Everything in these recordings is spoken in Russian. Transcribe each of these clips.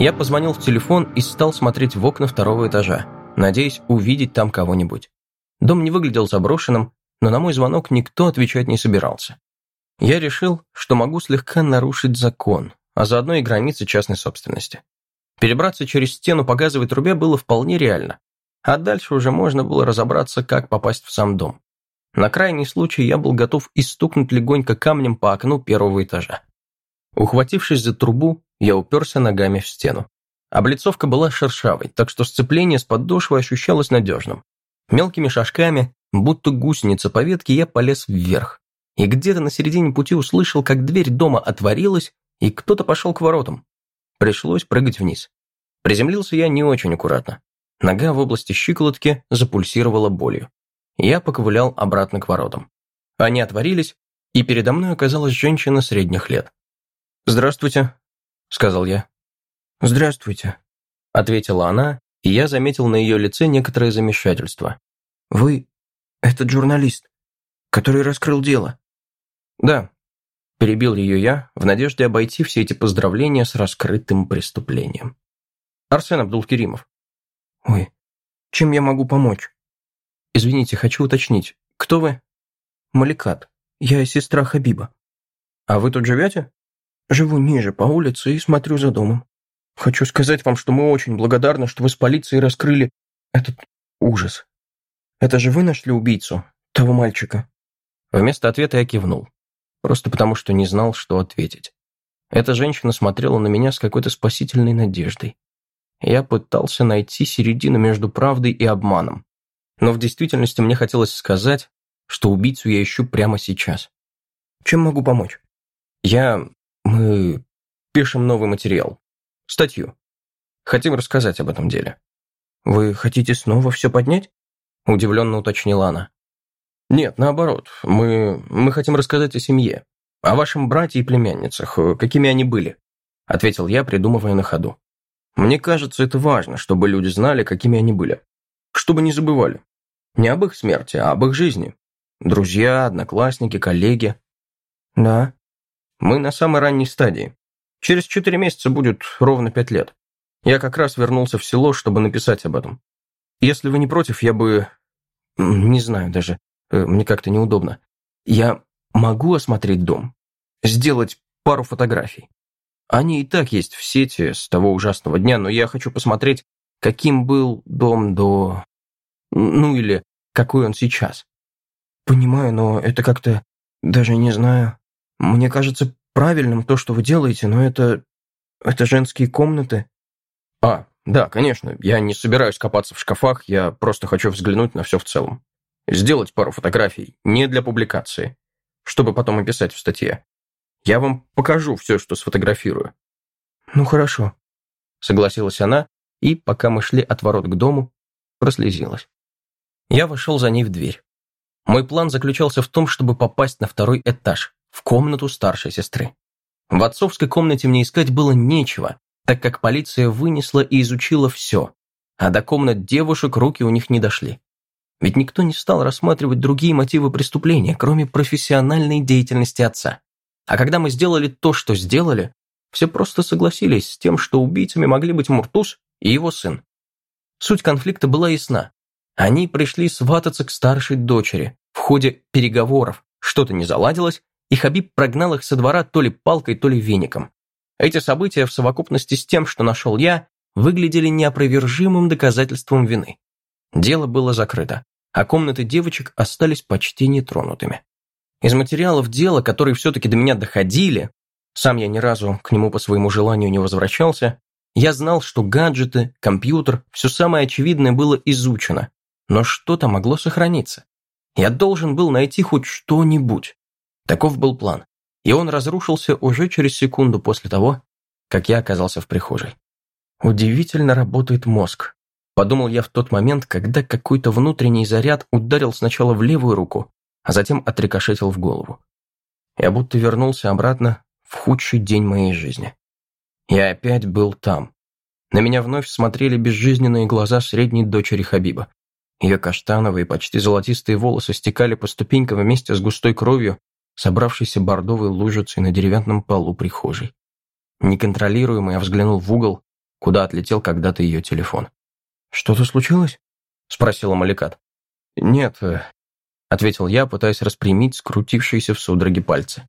Я позвонил в телефон и стал смотреть в окна второго этажа, надеясь увидеть там кого-нибудь. Дом не выглядел заброшенным, но на мой звонок никто отвечать не собирался. Я решил, что могу слегка нарушить закон, а заодно и границы частной собственности. Перебраться через стену по газовой трубе было вполне реально, а дальше уже можно было разобраться, как попасть в сам дом. На крайний случай я был готов и стукнуть легонько камнем по окну первого этажа. Ухватившись за трубу, я уперся ногами в стену. Облицовка была шершавой, так что сцепление с подошвой ощущалось надежным. Мелкими шажками, будто гусеница по ветке, я полез вверх. И где-то на середине пути услышал, как дверь дома отворилась, и кто-то пошел к воротам. Пришлось прыгать вниз. Приземлился я не очень аккуратно. Нога в области щиколотки запульсировала болью. Я поковылял обратно к воротам. Они отворились, и передо мной оказалась женщина средних лет. «Здравствуйте», — сказал я. «Здравствуйте», — ответила она, и я заметил на ее лице некоторое замешательство. «Вы этот журналист, который раскрыл дело?» «Да», — перебил ее я, в надежде обойти все эти поздравления с раскрытым преступлением. «Арсен Абдулкеримов». «Ой, чем я могу помочь?» «Извините, хочу уточнить. Кто вы?» «Маликат. Я сестра Хабиба». «А вы тут живете?» «Живу ниже, по улице, и смотрю за домом. Хочу сказать вам, что мы очень благодарны, что вы с полицией раскрыли этот ужас. Это же вы нашли убийцу, того мальчика?» Вместо ответа я кивнул. Просто потому, что не знал, что ответить. Эта женщина смотрела на меня с какой-то спасительной надеждой. Я пытался найти середину между правдой и обманом. Но в действительности мне хотелось сказать, что убийцу я ищу прямо сейчас. Чем могу помочь? Я... Мы пишем новый материал. Статью. Хотим рассказать об этом деле. Вы хотите снова все поднять? Удивленно уточнила она. Нет, наоборот. Мы... Мы хотим рассказать о семье. О вашем брате и племянницах. Какими они были. Ответил я, придумывая на ходу. Мне кажется, это важно, чтобы люди знали, какими они были. Чтобы не забывали. Не об их смерти, а об их жизни. Друзья, одноклассники, коллеги. Да. Мы на самой ранней стадии. Через четыре месяца будет ровно пять лет. Я как раз вернулся в село, чтобы написать об этом. Если вы не против, я бы... Не знаю даже. Э, мне как-то неудобно. Я могу осмотреть дом? Сделать пару фотографий? Они и так есть в сети с того ужасного дня, но я хочу посмотреть, каким был дом до... Ну или какой он сейчас. Понимаю, но это как-то... Даже не знаю. Мне кажется правильным то, что вы делаете, но это... Это женские комнаты. А, да, конечно. Я не собираюсь копаться в шкафах, я просто хочу взглянуть на все в целом. Сделать пару фотографий, не для публикации, чтобы потом описать в статье. Я вам покажу все, что сфотографирую». «Ну хорошо», — согласилась она, и, пока мы шли от ворот к дому, прослезилась. Я вошел за ней в дверь. Мой план заключался в том, чтобы попасть на второй этаж, в комнату старшей сестры. В отцовской комнате мне искать было нечего, так как полиция вынесла и изучила все, а до комнат девушек руки у них не дошли. Ведь никто не стал рассматривать другие мотивы преступления, кроме профессиональной деятельности отца. А когда мы сделали то, что сделали, все просто согласились с тем, что убийцами могли быть Муртуз и его сын. Суть конфликта была ясна. Они пришли свататься к старшей дочери. В ходе переговоров что-то не заладилось, и Хабиб прогнал их со двора то ли палкой, то ли веником. Эти события в совокупности с тем, что нашел я, выглядели неопровержимым доказательством вины. Дело было закрыто, а комнаты девочек остались почти нетронутыми. Из материалов дела, которые все-таки до меня доходили, сам я ни разу к нему по своему желанию не возвращался, я знал, что гаджеты, компьютер, все самое очевидное было изучено, но что-то могло сохраниться. Я должен был найти хоть что-нибудь. Таков был план, и он разрушился уже через секунду после того, как я оказался в прихожей. Удивительно работает мозг. Подумал я в тот момент, когда какой-то внутренний заряд ударил сначала в левую руку, а затем отрикошетил в голову. Я будто вернулся обратно в худший день моей жизни. Я опять был там. На меня вновь смотрели безжизненные глаза средней дочери Хабиба. Ее каштановые, почти золотистые волосы стекали по ступенькам вместе с густой кровью, собравшейся бордовой лужицей на деревянном полу прихожей. Неконтролируемо я взглянул в угол куда отлетел когда-то ее телефон. «Что-то случилось?» – спросила Маликат. «Нет», ответил я, пытаясь распрямить скрутившиеся в судороге пальцы.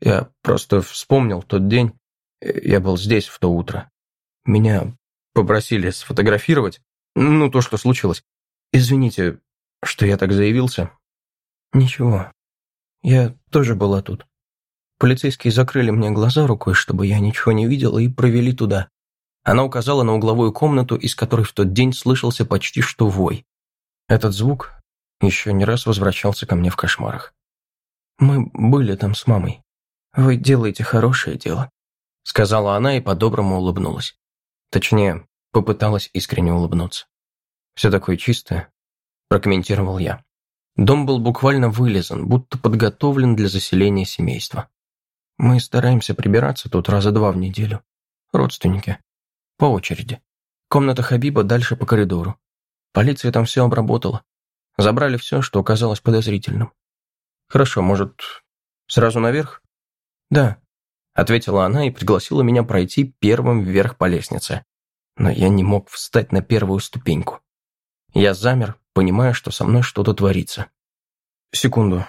«Я просто вспомнил тот день. Я был здесь в то утро. Меня попросили сфотографировать. Ну, то, что случилось. Извините, что я так заявился». «Ничего. Я тоже была тут. Полицейские закрыли мне глаза рукой, чтобы я ничего не видела, и провели туда. Она указала на угловую комнату, из которой в тот день слышался почти что вой. Этот звук еще не раз возвращался ко мне в кошмарах. «Мы были там с мамой. Вы делаете хорошее дело», — сказала она и по-доброму улыбнулась. Точнее, попыталась искренне улыбнуться. «Все такое чистое», — прокомментировал я. Дом был буквально вылезан, будто подготовлен для заселения семейства. Мы стараемся прибираться тут раза два в неделю. Родственники. По очереди. Комната Хабиба дальше по коридору. Полиция там все обработала. Забрали все, что оказалось подозрительным. Хорошо, может, сразу наверх? Да, ответила она и пригласила меня пройти первым вверх по лестнице. Но я не мог встать на первую ступеньку. Я замер, понимая, что со мной что-то творится. Секунду,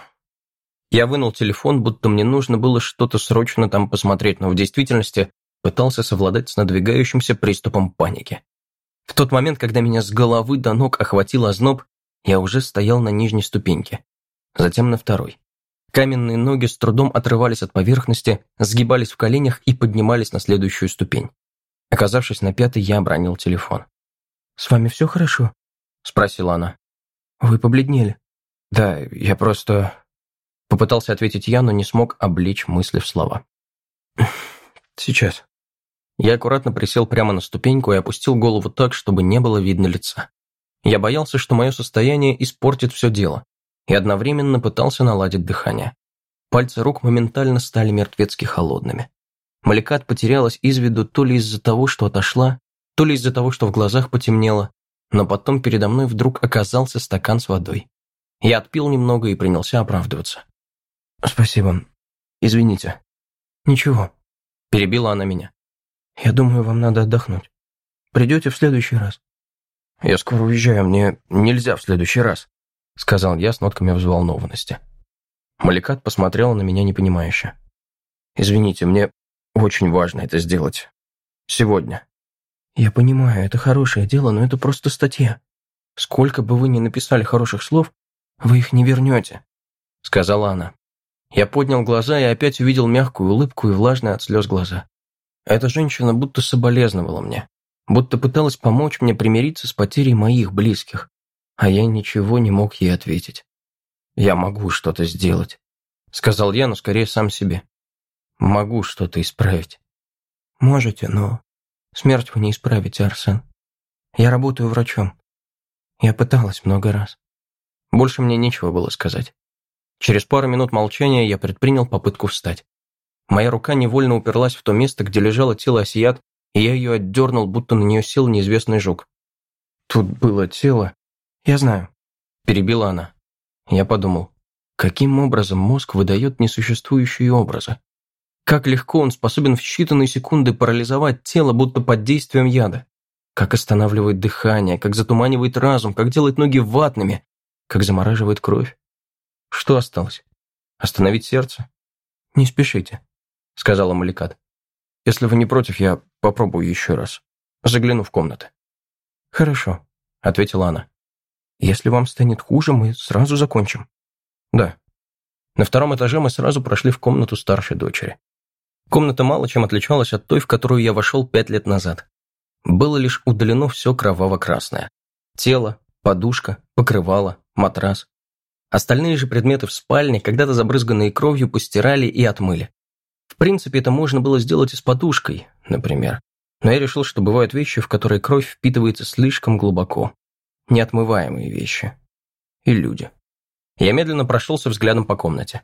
я вынул телефон, будто мне нужно было что-то срочно там посмотреть, но в действительности пытался совладать с надвигающимся приступом паники. В тот момент, когда меня с головы до ног охватил озноб, я уже стоял на нижней ступеньке, затем на второй. Каменные ноги с трудом отрывались от поверхности, сгибались в коленях и поднимались на следующую ступень. Оказавшись на пятой, я обронил телефон. «С вами все хорошо?» – спросила она. «Вы побледнели». «Да, я просто...» Попытался ответить я, но не смог обличь мысли в слова. «Сейчас». Я аккуратно присел прямо на ступеньку и опустил голову так, чтобы не было видно лица. Я боялся, что мое состояние испортит все дело, и одновременно пытался наладить дыхание. Пальцы рук моментально стали мертвецки холодными. Маликат потерялась из виду то ли из-за того, что отошла, то ли из-за того, что в глазах потемнело, но потом передо мной вдруг оказался стакан с водой. Я отпил немного и принялся оправдываться. «Спасибо. Извините». «Ничего», – перебила она меня. «Я думаю, вам надо отдохнуть. Придете в следующий раз». «Я скоро уезжаю, мне нельзя в следующий раз», – сказал я с нотками взволнованности. Маликат посмотрела на меня непонимающе. «Извините, мне очень важно это сделать. Сегодня». «Я понимаю, это хорошее дело, но это просто статья. Сколько бы вы ни написали хороших слов, вы их не вернете», — сказала она. Я поднял глаза и опять увидел мягкую улыбку и влажные от слез глаза. Эта женщина будто соболезновала мне, будто пыталась помочь мне примириться с потерей моих близких, а я ничего не мог ей ответить. «Я могу что-то сделать», — сказал я, но скорее сам себе. «Могу что-то исправить». «Можете, но смерть вы не исправите, Арсен. Я работаю врачом. Я пыталась много раз». Больше мне нечего было сказать. Через пару минут молчания я предпринял попытку встать. Моя рука невольно уперлась в то место, где лежало тело Осият, и я ее отдернул, будто на нее сел неизвестный жук. «Тут было тело...» «Я знаю», – перебила она. Я подумал, каким образом мозг выдает несуществующие образы? Как легко он способен в считанные секунды парализовать тело, будто под действием яда? Как останавливает дыхание, как затуманивает разум, как делает ноги ватными, как замораживает кровь? Что осталось? Остановить сердце? Не спешите, сказала Маликат. Если вы не против, я попробую еще раз. Загляну в комнаты. Хорошо, ответила она. Если вам станет хуже, мы сразу закончим. Да. На втором этаже мы сразу прошли в комнату старшей дочери. Комната мало чем отличалась от той, в которую я вошел пять лет назад. Было лишь удалено все кроваво-красное. Тело, подушка, покрывало, матрас. Остальные же предметы в спальне, когда-то забрызганные кровью, постирали и отмыли. В принципе, это можно было сделать и с подушкой, например. Но я решил, что бывают вещи, в которые кровь впитывается слишком глубоко. Неотмываемые вещи. И люди. Я медленно прошелся взглядом по комнате.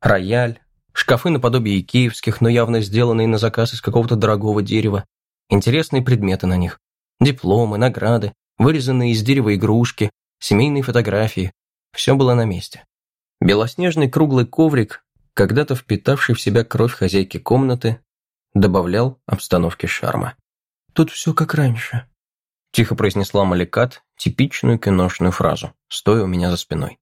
Рояль, шкафы наподобие икеевских, но явно сделанные на заказ из какого-то дорогого дерева, интересные предметы на них, дипломы, награды, вырезанные из дерева игрушки, семейные фотографии, все было на месте. Белоснежный круглый коврик, когда-то впитавший в себя кровь хозяйки комнаты, добавлял обстановке шарма. тут все как раньше», тихо произнесла Маликат типичную киношную фразу, стоя у меня за спиной.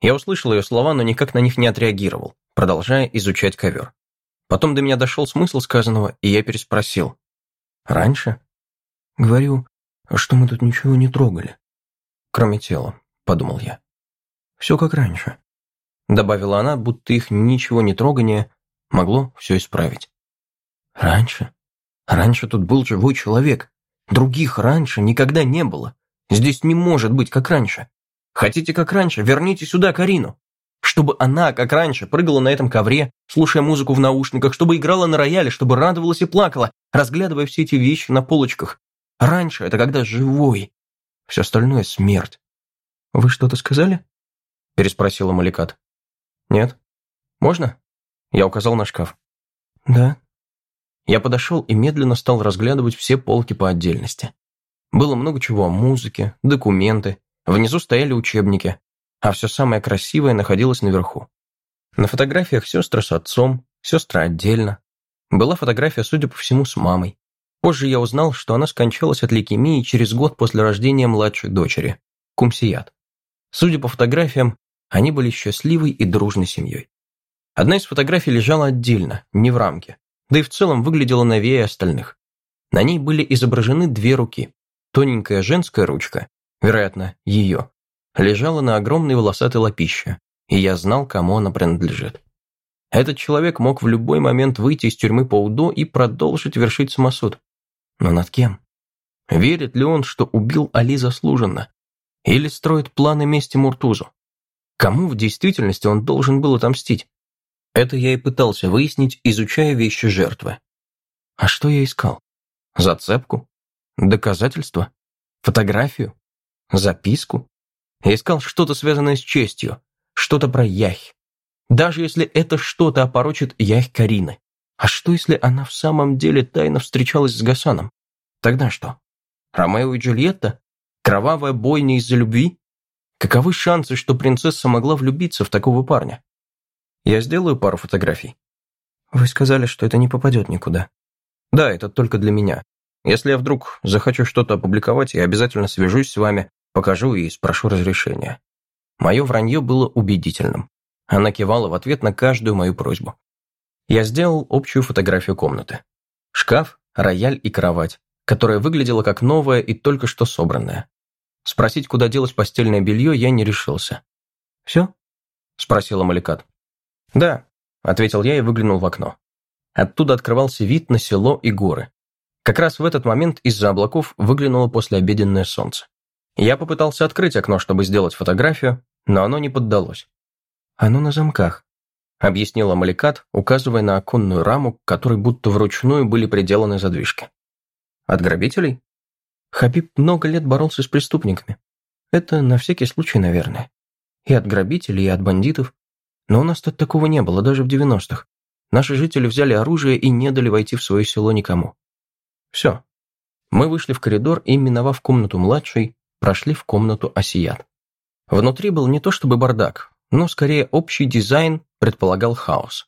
Я услышал ее слова, но никак на них не отреагировал, продолжая изучать ковер. Потом до меня дошел смысл сказанного, и я переспросил. «Раньше?» «Говорю, что мы тут ничего не трогали». «Кроме тела», — подумал я. «Все как раньше», — добавила она, будто их ничего не трогание могло все исправить. «Раньше? Раньше тут был живой человек. Других раньше никогда не было. Здесь не может быть как раньше. Хотите как раньше? Верните сюда Карину чтобы она, как раньше, прыгала на этом ковре, слушая музыку в наушниках, чтобы играла на рояле, чтобы радовалась и плакала, разглядывая все эти вещи на полочках. Раньше это когда живой. Все остальное — смерть. «Вы что-то сказали?» — переспросила Маликат. «Нет? Можно?» Я указал на шкаф. «Да». Я подошел и медленно стал разглядывать все полки по отдельности. Было много чего о музыке, документы, внизу стояли учебники, а все самое красивое находилось наверху. На фотографиях сестры с отцом, сестры отдельно. Была фотография, судя по всему, с мамой. Позже я узнал, что она скончалась от лейкемии через год после рождения младшей дочери, Кумсият. Судя по фотографиям, они были счастливой и дружной семьей. Одна из фотографий лежала отдельно, не в рамке, да и в целом выглядела новее остальных. На ней были изображены две руки. Тоненькая женская ручка, вероятно, ее, лежала на огромной волосатой лапище, и я знал, кому она принадлежит. Этот человек мог в любой момент выйти из тюрьмы по УДО и продолжить вершить самосуд. Но над кем? Верит ли он, что убил Али заслуженно? Или строит планы мести Муртузу? Кому в действительности он должен был отомстить? Это я и пытался выяснить, изучая вещи жертвы. А что я искал? Зацепку? Доказательство? Фотографию? Записку? Я искал что-то связанное с честью, что-то про Яхь. Даже если это что-то опорочит Яхь Карины. А что, если она в самом деле тайно встречалась с Гасаном? Тогда что? Ромео и Джульетта? Кровавая бойня из-за любви? Каковы шансы, что принцесса могла влюбиться в такого парня? Я сделаю пару фотографий. Вы сказали, что это не попадет никуда. Да, это только для меня. Если я вдруг захочу что-то опубликовать, я обязательно свяжусь с вами Покажу и спрошу разрешения. Мое вранье было убедительным. Она кивала в ответ на каждую мою просьбу. Я сделал общую фотографию комнаты. Шкаф, рояль и кровать, которая выглядела как новая и только что собранная. Спросить, куда делать постельное белье, я не решился. «Все?» – спросила Маликат. «Да», – ответил я и выглянул в окно. Оттуда открывался вид на село и горы. Как раз в этот момент из-за облаков выглянуло послеобеденное солнце. Я попытался открыть окно, чтобы сделать фотографию, но оно не поддалось. «Оно на замках», — объяснила Маликат, указывая на оконную раму, к которой будто вручную были приделаны задвижки. «От грабителей?» Хабиб много лет боролся с преступниками. Это на всякий случай, наверное. И от грабителей, и от бандитов. Но у нас тут такого не было, даже в 90-х. Наши жители взяли оружие и не дали войти в свое село никому. Все. Мы вышли в коридор и, миновав комнату младшей, прошли в комнату Осият. Внутри был не то чтобы бардак, но скорее общий дизайн предполагал хаос.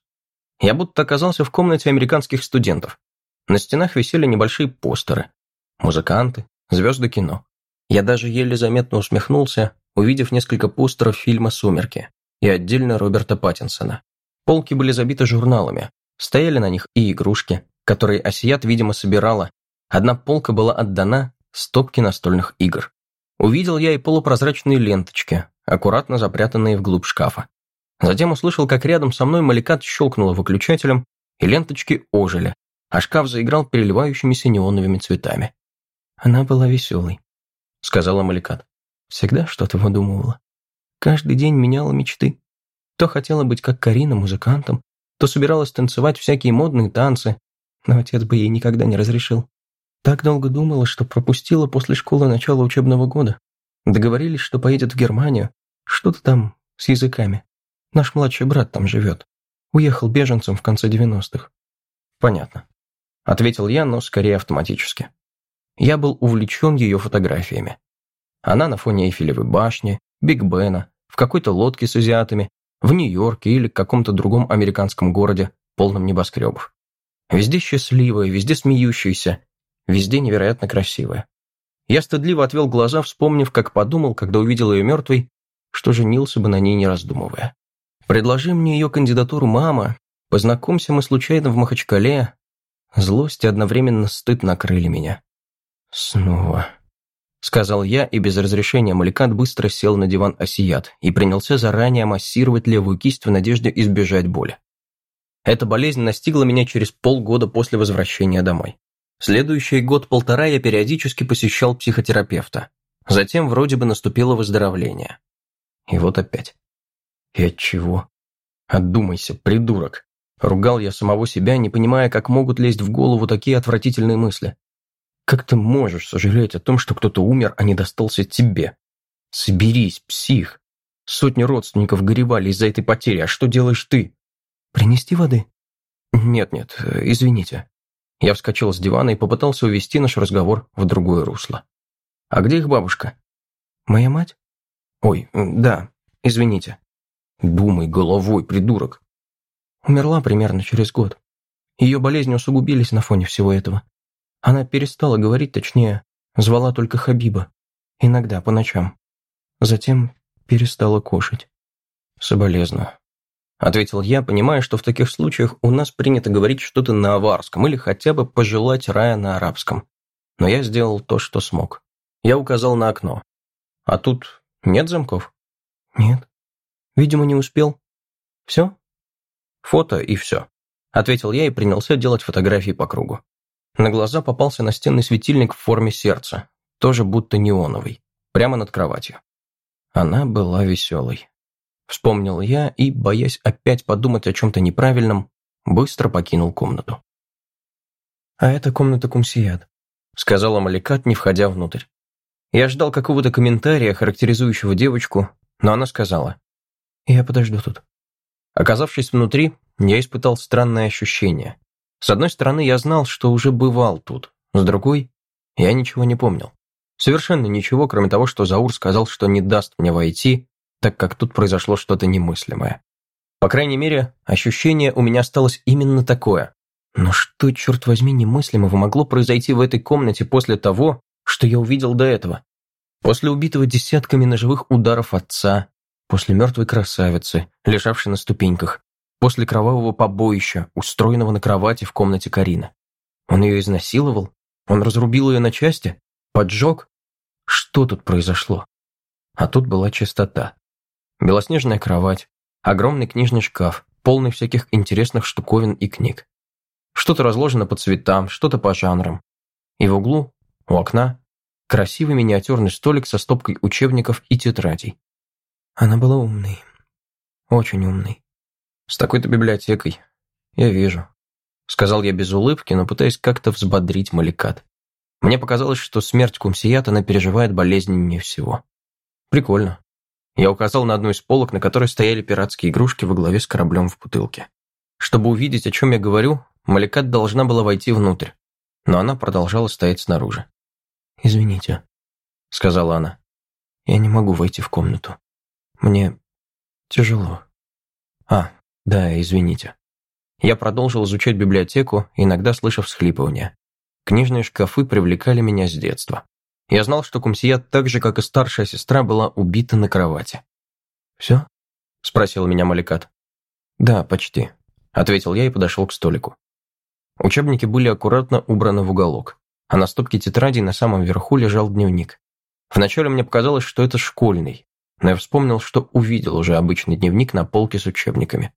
Я будто оказался в комнате американских студентов. На стенах висели небольшие постеры. Музыканты, звезды кино. Я даже еле заметно усмехнулся, увидев несколько постеров фильма «Сумерки» и отдельно Роберта Паттинсона. Полки были забиты журналами, стояли на них и игрушки, которые Осият, видимо, собирала. Одна полка была отдана стопке настольных игр. Увидел я и полупрозрачные ленточки, аккуратно запрятанные вглубь шкафа. Затем услышал, как рядом со мной маликат щелкнула выключателем, и ленточки ожили, а шкаф заиграл переливающимися неоновыми цветами. «Она была веселой», — сказала маликат. «Всегда что-то выдумывала. Каждый день меняла мечты. То хотела быть как Карина музыкантом, то собиралась танцевать всякие модные танцы, но отец бы ей никогда не разрешил. Так долго думала, что пропустила после школы начало учебного года. Договорились, что поедет в Германию. Что-то там с языками. Наш младший брат там живет. Уехал беженцем в конце 90-х. Понятно. Ответил я, но скорее автоматически. Я был увлечен ее фотографиями. Она на фоне Эйфелевой башни, Биг Бена, в какой-то лодке с азиатами, в Нью-Йорке или каком-то другом американском городе, полном небоскребов. Везде счастливая, везде смеющаяся, везде невероятно красивая. Я стыдливо отвел глаза, вспомнив, как подумал, когда увидел ее мертвой, что женился бы на ней, не раздумывая. Предложи мне ее кандидатуру мама, познакомься мы случайно в Махачкале. Злость и одновременно стыд накрыли меня. Снова. Сказал я, и без разрешения Маликат быстро сел на диван осият и принялся заранее массировать левую кисть в надежде избежать боли. Эта болезнь настигла меня через полгода после возвращения домой. Следующий год-полтора я периодически посещал психотерапевта. Затем вроде бы наступило выздоровление. И вот опять. И от чего? Отдумайся, придурок. Ругал я самого себя, не понимая, как могут лезть в голову такие отвратительные мысли. Как ты можешь сожалеть о том, что кто-то умер, а не достался тебе? Соберись, псих. Сотни родственников горевали из-за этой потери, а что делаешь ты? Принести воды? Нет-нет, извините. Я вскочил с дивана и попытался увести наш разговор в другое русло. А где их бабушка? Моя мать? Ой, да, извините. Думай головой, придурок. Умерла примерно через год. Ее болезни усугубились на фоне всего этого. Она перестала говорить, точнее, звала только Хабиба. Иногда, по ночам. Затем перестала кушать. Соболезную. Ответил я, понимая, что в таких случаях у нас принято говорить что-то на аварском или хотя бы пожелать рая на арабском. Но я сделал то, что смог. Я указал на окно. А тут нет замков? Нет. Видимо, не успел. Все? Фото и все. Ответил я и принялся делать фотографии по кругу. На глаза попался настенный светильник в форме сердца, тоже будто неоновый, прямо над кроватью. Она была веселой. Вспомнил я и, боясь опять подумать о чем-то неправильном, быстро покинул комнату. «А это комната Кумсият», — сказала Маликат, не входя внутрь. Я ждал какого-то комментария, характеризующего девочку, но она сказала. «Я подожду тут». Оказавшись внутри, я испытал странное ощущение. С одной стороны, я знал, что уже бывал тут. С другой, я ничего не помнил. Совершенно ничего, кроме того, что Заур сказал, что не даст мне войти, так как тут произошло что-то немыслимое. По крайней мере, ощущение у меня осталось именно такое. Но что, черт возьми, немыслимого могло произойти в этой комнате после того, что я увидел до этого? После убитого десятками ножевых ударов отца, после мертвой красавицы, лежавшей на ступеньках, после кровавого побоища, устроенного на кровати в комнате Карина. Он ее изнасиловал? Он разрубил ее на части? Поджег? Что тут произошло? А тут была чистота. Белоснежная кровать, огромный книжный шкаф, полный всяких интересных штуковин и книг. Что-то разложено по цветам, что-то по жанрам. И в углу, у окна, красивый миниатюрный столик со стопкой учебников и тетрадей. Она была умной. Очень умной. С такой-то библиотекой. Я вижу. Сказал я без улыбки, но пытаясь как-то взбодрить Маликат. Мне показалось, что смерть Кумсият она переживает болезненнее всего. Прикольно. Я указал на одну из полок, на которой стояли пиратские игрушки во главе с кораблем в бутылке. Чтобы увидеть, о чем я говорю, Маликат должна была войти внутрь, но она продолжала стоять снаружи. «Извините», — сказала она. «Я не могу войти в комнату. Мне тяжело». «А, да, извините». Я продолжил изучать библиотеку, иногда слыша всхлипывания. Книжные шкафы привлекали меня с детства. Я знал, что Кумсият, так же, как и старшая сестра, была убита на кровати. «Все?» – спросил меня Маликат. «Да, почти», – ответил я и подошел к столику. Учебники были аккуратно убраны в уголок, а на стопке тетрадей на самом верху лежал дневник. Вначале мне показалось, что это школьный, но я вспомнил, что увидел уже обычный дневник на полке с учебниками.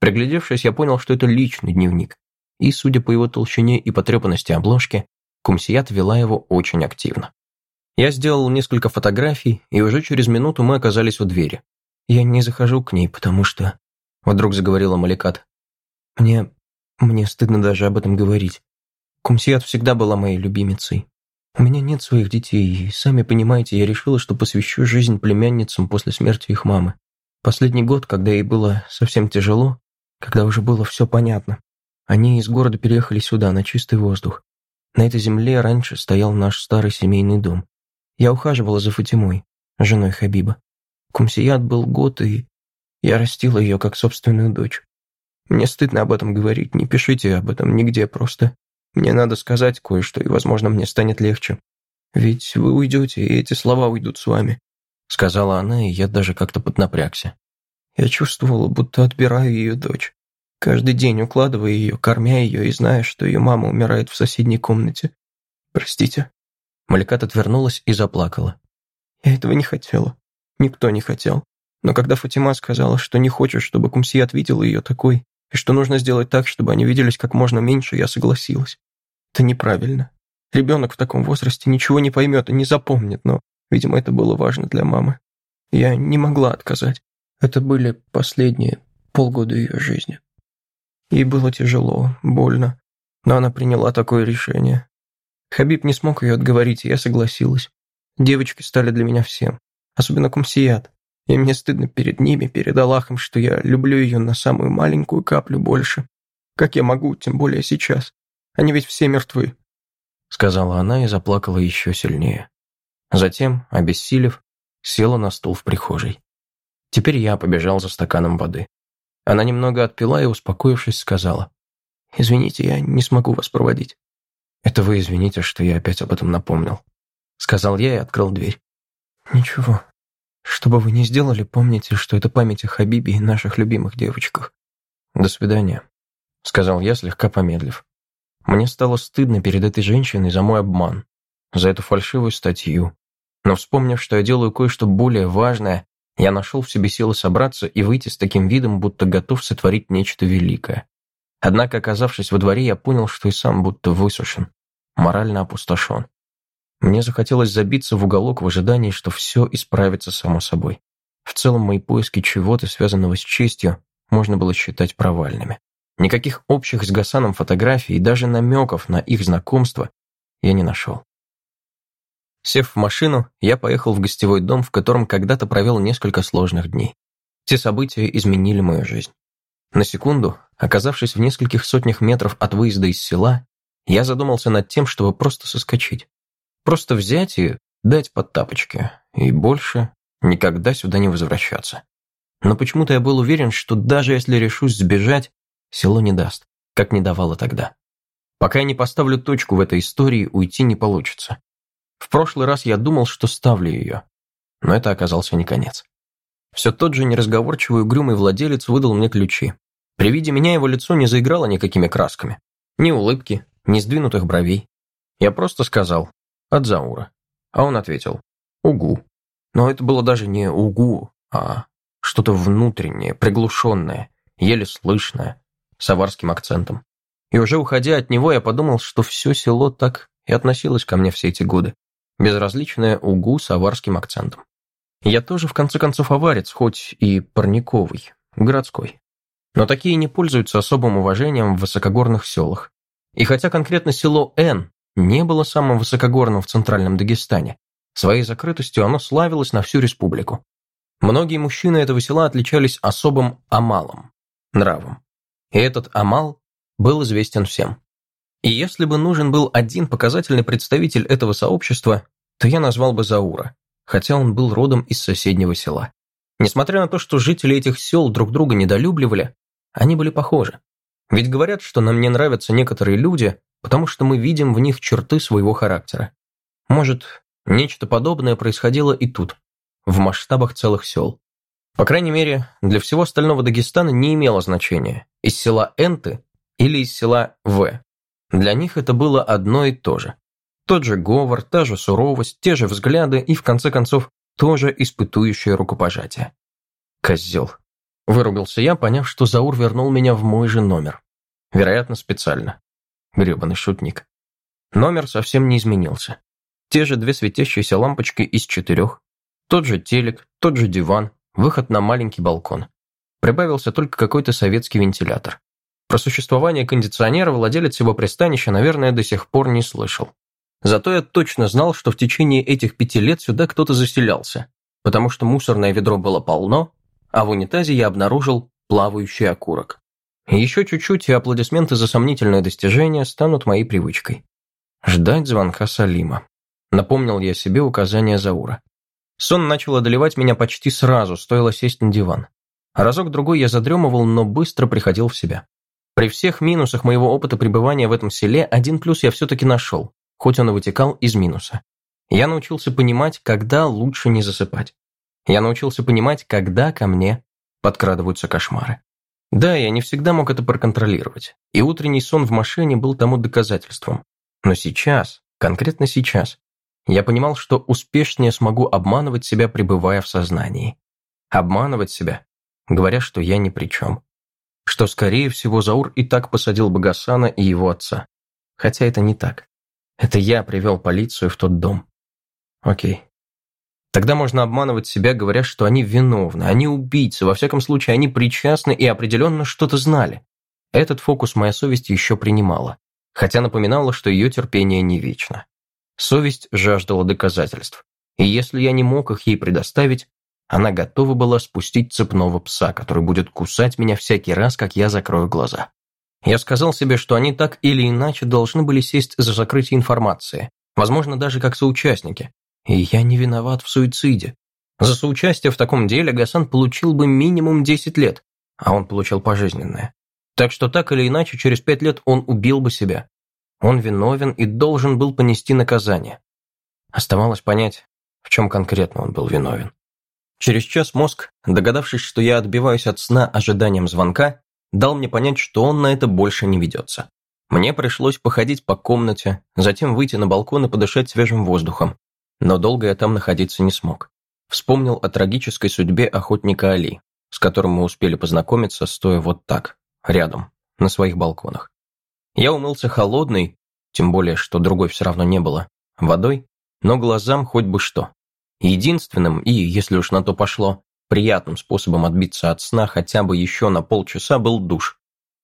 Приглядевшись, я понял, что это личный дневник, и, судя по его толщине и потрепанности обложки, Кумсият вела его очень активно. Я сделал несколько фотографий, и уже через минуту мы оказались у двери. Я не захожу к ней, потому что... Вдруг заговорила Маликат. Мне... мне стыдно даже об этом говорить. Кумсият всегда была моей любимицей. У меня нет своих детей, и, сами понимаете, я решила, что посвящу жизнь племянницам после смерти их мамы. Последний год, когда ей было совсем тяжело, когда уже было все понятно, они из города переехали сюда, на чистый воздух. На этой земле раньше стоял наш старый семейный дом. Я ухаживала за Фатимой, женой Хабиба. Кумсият был год, и я растила ее как собственную дочь. Мне стыдно об этом говорить, не пишите об этом нигде, просто Мне надо сказать кое-что, и, возможно, мне станет легче. Ведь вы уйдете, и эти слова уйдут с вами», — сказала она, и я даже как-то поднапрягся. Я чувствовала, будто отбираю ее дочь. Каждый день укладывая ее, кормя ее и зная, что ее мама умирает в соседней комнате. Простите. Маликат отвернулась и заплакала. Я этого не хотела. Никто не хотел. Но когда Фатима сказала, что не хочет, чтобы Кумсият видел ее такой, и что нужно сделать так, чтобы они виделись как можно меньше, я согласилась. Это неправильно. Ребенок в таком возрасте ничего не поймет и не запомнит, но, видимо, это было важно для мамы. Я не могла отказать. Это были последние полгода ее жизни. Ей было тяжело, больно, но она приняла такое решение. Хабиб не смог ее отговорить, и я согласилась. Девочки стали для меня всем, особенно Кумсият. И мне стыдно перед ними, перед Аллахом, что я люблю ее на самую маленькую каплю больше. Как я могу, тем более сейчас? Они ведь все мертвы. Сказала она и заплакала еще сильнее. Затем, обессилев, села на стул в прихожей. Теперь я побежал за стаканом воды. Она немного отпила и, успокоившись, сказала. «Извините, я не смогу вас проводить». «Это вы извините, что я опять об этом напомнил», — сказал я и открыл дверь. «Ничего. Что бы вы ни сделали, помните, что это память о Хабибе и наших любимых девочках». «До свидания», — сказал я, слегка помедлив. Мне стало стыдно перед этой женщиной за мой обман, за эту фальшивую статью. Но вспомнив, что я делаю кое-что более важное, я нашел в себе силы собраться и выйти с таким видом, будто готов сотворить нечто великое. Однако, оказавшись во дворе, я понял, что и сам будто высушен, морально опустошен. Мне захотелось забиться в уголок в ожидании, что все исправится само собой. В целом, мои поиски чего-то, связанного с честью, можно было считать провальными. Никаких общих с Гасаном фотографий и даже намеков на их знакомство я не нашел. Сев в машину, я поехал в гостевой дом, в котором когда-то провел несколько сложных дней. Те события изменили мою жизнь. На секунду, оказавшись в нескольких сотнях метров от выезда из села, я задумался над тем, чтобы просто соскочить. Просто взять и дать под тапочки, и больше никогда сюда не возвращаться. Но почему-то я был уверен, что даже если решусь сбежать, село не даст, как не давало тогда. Пока я не поставлю точку в этой истории, уйти не получится. В прошлый раз я думал, что ставлю ее, но это оказался не конец. Все тот же неразговорчивый угрюмый владелец выдал мне ключи. При виде меня его лицо не заиграло никакими красками. Ни улыбки, ни сдвинутых бровей. Я просто сказал «От Заура». А он ответил «Угу». Но это было даже не «угу», а что-то внутреннее, приглушенное, еле слышное, с аварским акцентом. И уже уходя от него, я подумал, что все село так и относилось ко мне все эти годы безразличная угу с аварским акцентом. Я тоже, в конце концов, аварец, хоть и парниковый, городской. Но такие не пользуются особым уважением в высокогорных селах. И хотя конкретно село Н не было самым высокогорным в центральном Дагестане, своей закрытостью оно славилось на всю республику. Многие мужчины этого села отличались особым амалом, нравом. И этот амал был известен всем. И если бы нужен был один показательный представитель этого сообщества, то я назвал бы Заура, хотя он был родом из соседнего села. Несмотря на то, что жители этих сел друг друга недолюбливали, они были похожи. Ведь говорят, что нам не нравятся некоторые люди, потому что мы видим в них черты своего характера. Может, нечто подобное происходило и тут, в масштабах целых сел. По крайней мере, для всего остального Дагестана не имело значения, из села Энты или из села В. Для них это было одно и то же. Тот же говор, та же суровость, те же взгляды и, в конце концов, тоже испытующее рукопожатие. «Козел!» – выругался я, поняв, что Заур вернул меня в мой же номер. Вероятно, специально. Гребаный шутник. Номер совсем не изменился. Те же две светящиеся лампочки из четырех, тот же телек, тот же диван, выход на маленький балкон. Прибавился только какой-то советский вентилятор. Про существование кондиционера владелец его пристанища, наверное, до сих пор не слышал. Зато я точно знал, что в течение этих пяти лет сюда кто-то заселялся, потому что мусорное ведро было полно, а в унитазе я обнаружил плавающий окурок. Еще чуть-чуть, и аплодисменты за сомнительное достижение станут моей привычкой. Ждать звонка Салима. Напомнил я себе указание Заура. Сон начал одолевать меня почти сразу, стоило сесть на диван. Разок-другой я задремывал, но быстро приходил в себя. При всех минусах моего опыта пребывания в этом селе один плюс я все-таки нашел, хоть он и вытекал из минуса. Я научился понимать, когда лучше не засыпать. Я научился понимать, когда ко мне подкрадываются кошмары. Да, я не всегда мог это проконтролировать, и утренний сон в машине был тому доказательством. Но сейчас, конкретно сейчас, я понимал, что успешнее смогу обманывать себя, пребывая в сознании. Обманывать себя, говоря, что я ни при чем. Что, скорее всего, Заур и так посадил бы Гасана и его отца. Хотя это не так. Это я привел полицию в тот дом. Окей. Тогда можно обманывать себя, говоря, что они виновны, они убийцы, во всяком случае, они причастны и определенно что-то знали. Этот фокус моя совесть еще принимала, хотя напоминала, что ее терпение не вечно. Совесть жаждала доказательств, и если я не мог их ей предоставить, она готова была спустить цепного пса, который будет кусать меня всякий раз, как я закрою глаза. Я сказал себе, что они так или иначе должны были сесть за закрытие информации, возможно, даже как соучастники. И я не виноват в суициде. За соучастие в таком деле Гасан получил бы минимум 10 лет, а он получил пожизненное. Так что так или иначе, через пять лет он убил бы себя. Он виновен и должен был понести наказание. Оставалось понять, в чем конкретно он был виновен. Через час мозг, догадавшись, что я отбиваюсь от сна ожиданием звонка, дал мне понять, что он на это больше не ведется. Мне пришлось походить по комнате, затем выйти на балкон и подышать свежим воздухом. Но долго я там находиться не смог. Вспомнил о трагической судьбе охотника Али, с которым мы успели познакомиться, стоя вот так, рядом, на своих балконах. Я умылся холодной, тем более, что другой все равно не было, водой, но глазам хоть бы что. Единственным и, если уж на то пошло, приятным способом отбиться от сна хотя бы еще на полчаса был душ.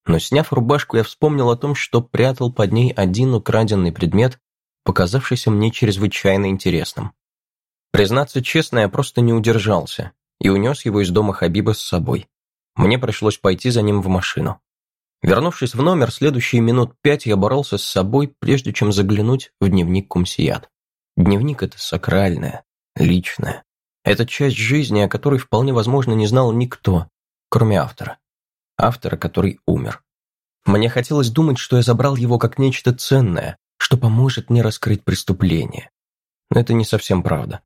Но сняв рубашку, я вспомнил о том, что прятал под ней один украденный предмет, показавшийся мне чрезвычайно интересным. Признаться честно, я просто не удержался и унес его из дома Хабиба с собой. Мне пришлось пойти за ним в машину. Вернувшись в номер, следующие минут пять я боролся с собой, прежде чем заглянуть в дневник Кумсият. Дневник – это сакральное, личное. Это часть жизни, о которой вполне возможно не знал никто, кроме автора. Автора, который умер. Мне хотелось думать, что я забрал его как нечто ценное, что поможет мне раскрыть преступление. Но это не совсем правда.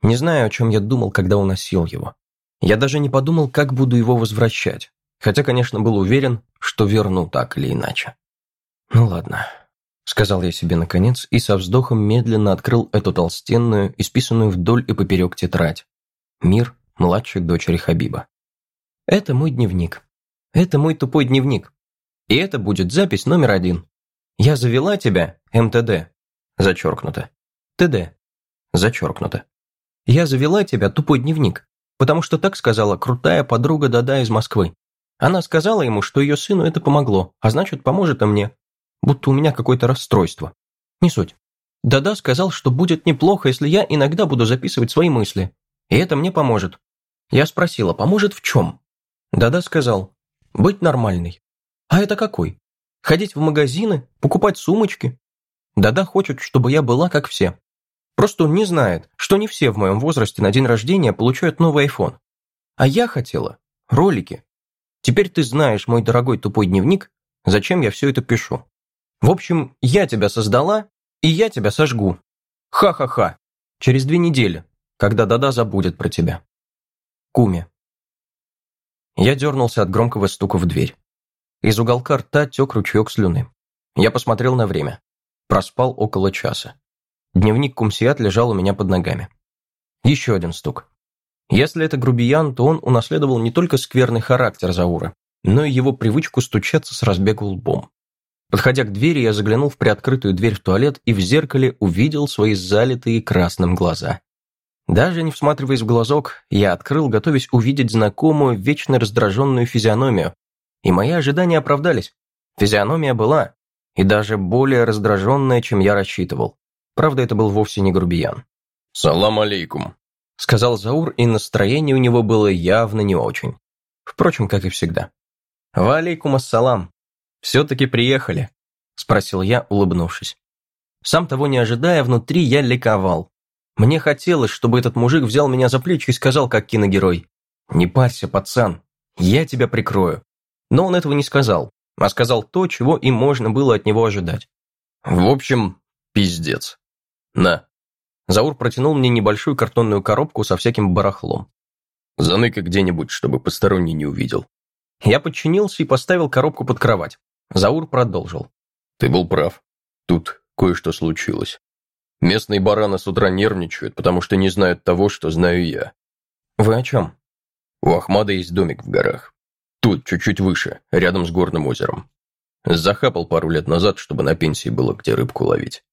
Не знаю, о чем я думал, когда уносил его. Я даже не подумал, как буду его возвращать. Хотя, конечно, был уверен, что верну так или иначе. «Ну ладно», — сказал я себе наконец, и со вздохом медленно открыл эту толстенную, исписанную вдоль и поперек тетрадь. Мир младшей дочери Хабиба. «Это мой дневник. Это мой тупой дневник. И это будет запись номер один. Я завела тебя, МТД, зачеркнуто. ТД, зачеркнуто. Я завела тебя, тупой дневник, потому что так сказала крутая подруга Дада из Москвы. Она сказала ему, что ее сыну это помогло, а значит, поможет и мне. Будто у меня какое-то расстройство. Не суть. Дада сказал, что будет неплохо, если я иногда буду записывать свои мысли. И это мне поможет. Я спросила, поможет в чем? Дада сказал, быть нормальной. А это какой? Ходить в магазины, покупать сумочки? Дада хочет, чтобы я была как все. Просто он не знает, что не все в моем возрасте на день рождения получают новый iPhone. А я хотела ролики, Теперь ты знаешь, мой дорогой тупой дневник, зачем я все это пишу. В общем, я тебя создала, и я тебя сожгу. Ха-ха-ха. Через две недели, когда Дада забудет про тебя. Куми. Я дернулся от громкого стука в дверь. Из уголка рта тек ручеек слюны. Я посмотрел на время. Проспал около часа. Дневник Кумсиат лежал у меня под ногами. Еще один стук. Если это грубиян, то он унаследовал не только скверный характер Заура, но и его привычку стучаться с разбегу лбом. Подходя к двери, я заглянул в приоткрытую дверь в туалет и в зеркале увидел свои залитые красным глаза. Даже не всматриваясь в глазок, я открыл, готовясь увидеть знакомую, вечно раздраженную физиономию. И мои ожидания оправдались. Физиономия была, и даже более раздраженная, чем я рассчитывал. Правда, это был вовсе не грубиян. «Салам алейкум», — сказал Заур, и настроение у него было явно не очень. Впрочем, как и всегда. «Валейкум ассалам. Все-таки приехали», — спросил я, улыбнувшись. Сам того не ожидая, внутри я ликовал. Мне хотелось, чтобы этот мужик взял меня за плечи и сказал, как киногерой. «Не парься, пацан, я тебя прикрою». Но он этого не сказал. А сказал то, чего и можно было от него ожидать. В общем, пиздец. На. Заур протянул мне небольшую картонную коробку со всяким барахлом. Заныка где-нибудь, чтобы посторонний не увидел. Я подчинился и поставил коробку под кровать. Заур продолжил. Ты был прав. Тут кое-что случилось. Местные бараны с утра нервничают, потому что не знают того, что знаю я. Вы о чем? У Ахмада есть домик в горах. Тут, чуть-чуть выше, рядом с горным озером. Захапал пару лет назад, чтобы на пенсии было где рыбку ловить.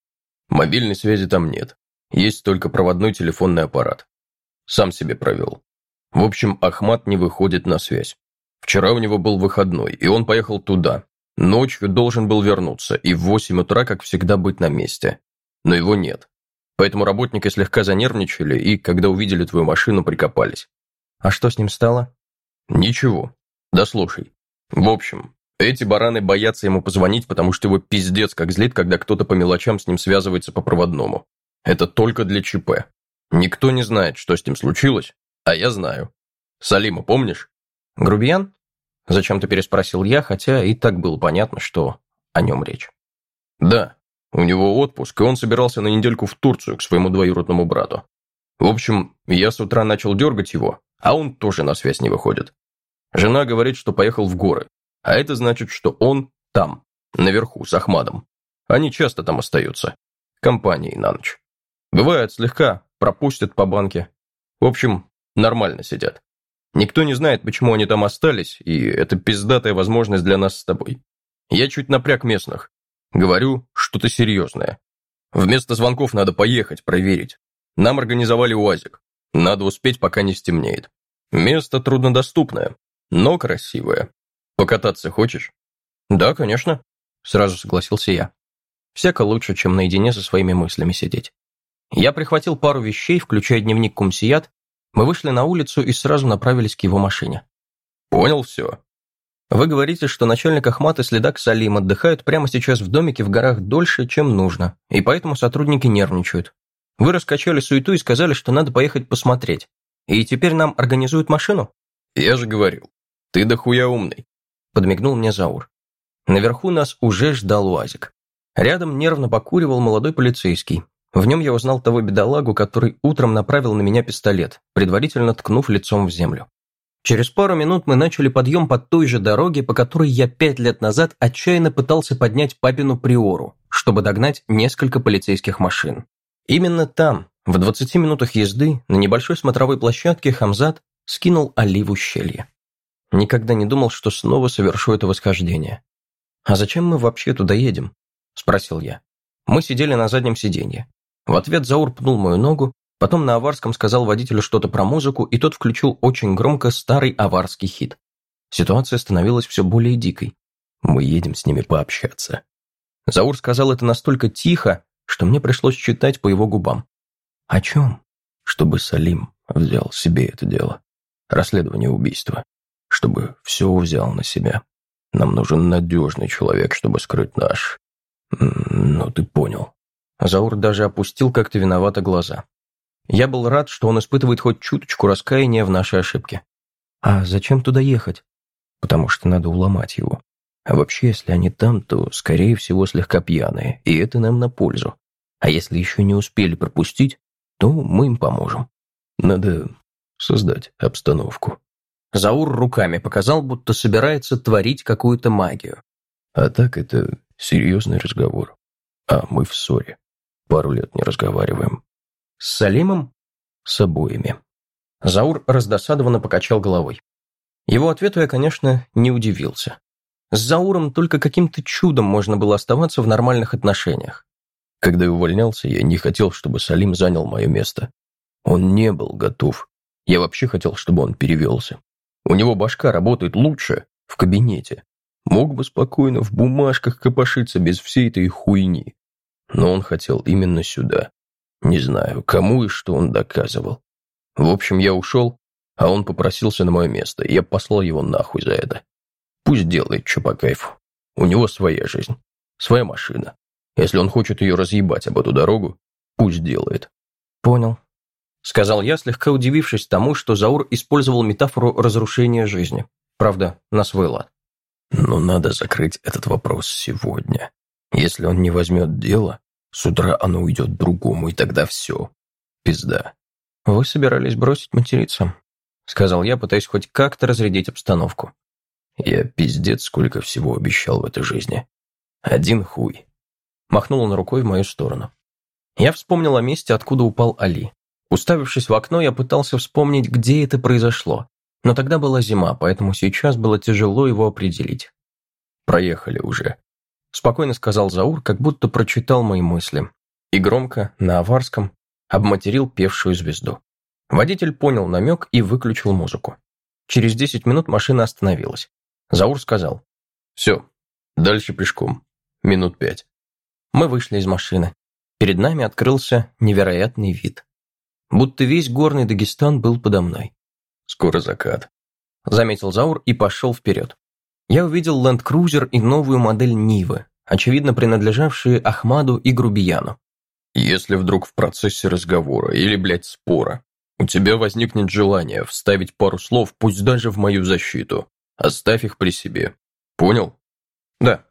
Мобильной связи там нет. Есть только проводной телефонный аппарат. Сам себе провел. В общем, Ахмад не выходит на связь. Вчера у него был выходной, и он поехал туда. Ночью должен был вернуться, и в 8 утра, как всегда, быть на месте. Но его нет. Поэтому работники слегка занервничали и, когда увидели твою машину, прикопались. А что с ним стало? Ничего. Да слушай. В общем, эти бараны боятся ему позвонить, потому что его пиздец как злит, когда кто-то по мелочам с ним связывается по проводному. Это только для ЧП. Никто не знает, что с ним случилось, а я знаю. Салима, помнишь? Грубиян? Зачем-то переспросил я, хотя и так было понятно, что о нем речь. Да, у него отпуск, и он собирался на недельку в Турцию к своему двоюродному брату. В общем, я с утра начал дергать его, а он тоже на связь не выходит. Жена говорит, что поехал в горы, а это значит, что он там, наверху, с Ахмадом. Они часто там остаются. Компанией на ночь. Бывает, слегка пропустят по банке. В общем, нормально сидят. Никто не знает, почему они там остались, и это пиздатая возможность для нас с тобой. Я чуть напряг местных. Говорю, что-то серьезное. Вместо звонков надо поехать, проверить. Нам организовали УАЗик. Надо успеть, пока не стемнеет. Место труднодоступное, но красивое. Покататься хочешь? Да, конечно. Сразу согласился я. Всяко лучше, чем наедине со своими мыслями сидеть. Я прихватил пару вещей, включая дневник Кумсият. Мы вышли на улицу и сразу направились к его машине. Понял все. Вы говорите, что начальник Ахмат и следак Салим отдыхают прямо сейчас в домике в горах дольше, чем нужно, и поэтому сотрудники нервничают. Вы раскачали суету и сказали, что надо поехать посмотреть. И теперь нам организуют машину? Я же говорил, ты дохуя умный. Подмигнул мне Заур. Наверху нас уже ждал УАЗик. Рядом нервно покуривал молодой полицейский. В нем я узнал того бедолагу, который утром направил на меня пистолет, предварительно ткнув лицом в землю. Через пару минут мы начали подъем по той же дороге, по которой я пять лет назад отчаянно пытался поднять папину приору, чтобы догнать несколько полицейских машин. Именно там, в 20 минутах езды, на небольшой смотровой площадке Хамзат скинул Али в ущелье. Никогда не думал, что снова совершу это восхождение. «А зачем мы вообще туда едем?» – спросил я. Мы сидели на заднем сиденье. В ответ Заур пнул мою ногу, Потом на аварском сказал водителю что-то про музыку, и тот включил очень громко старый аварский хит. Ситуация становилась все более дикой. Мы едем с ними пообщаться. Заур сказал это настолько тихо, что мне пришлось читать по его губам. О чем? Чтобы Салим взял себе это дело. Расследование убийства. Чтобы все взял на себя. Нам нужен надежный человек, чтобы скрыть наш... Ну, ты понял. Заур даже опустил как-то виновато глаза. Я был рад, что он испытывает хоть чуточку раскаяния в нашей ошибке. А зачем туда ехать? Потому что надо уломать его. А вообще, если они там, то, скорее всего, слегка пьяные, и это нам на пользу. А если еще не успели пропустить, то мы им поможем. Надо создать обстановку. Заур руками показал, будто собирается творить какую-то магию. А так это серьезный разговор. А мы в ссоре. Пару лет не разговариваем. С Салимом? С обоими. Заур раздосадованно покачал головой. Его ответу я, конечно, не удивился. С Зауром только каким-то чудом можно было оставаться в нормальных отношениях. Когда я увольнялся, я не хотел, чтобы Салим занял мое место. Он не был готов. Я вообще хотел, чтобы он перевелся. У него башка работает лучше в кабинете. Мог бы спокойно в бумажках копошиться без всей этой хуйни. Но он хотел именно сюда. Не знаю, кому и что он доказывал. В общем, я ушел, а он попросился на мое место, и я послал его нахуй за это. Пусть делает, что по кайфу. У него своя жизнь, своя машина. Если он хочет ее разъебать об эту дорогу, пусть делает. Понял. Сказал я, слегка удивившись тому, что Заур использовал метафору разрушения жизни. Правда, на свой лад. Но надо закрыть этот вопрос сегодня. Если он не возьмет дело, с утра оно уйдет другому, и тогда все. Пизда. Вы собирались бросить материться? Сказал я, пытаясь хоть как-то разрядить обстановку. Я пиздец сколько всего обещал в этой жизни. Один хуй. Махнул он рукой в мою сторону. Я вспомнил о месте, откуда упал Али. Уставившись в окно, я пытался вспомнить, где это произошло. Но тогда была зима, поэтому сейчас было тяжело его определить. «Проехали уже», – спокойно сказал Заур, как будто прочитал мои мысли. И громко, на аварском, обматерил певшую звезду. Водитель понял намек и выключил музыку. Через десять минут машина остановилась. Заур сказал. «Все, дальше пешком. Минут пять». Мы вышли из машины. Перед нами открылся невероятный вид. Будто весь горный Дагестан был подо мной. «Скоро закат», — заметил Заур и пошел вперед. Я увидел ленд-крузер и новую модель Нивы, очевидно принадлежавшие Ахмаду и Грубияну. «Если вдруг в процессе разговора или, блядь, спора у тебя возникнет желание вставить пару слов, пусть даже в мою защиту, оставь их при себе. Понял?» «Да».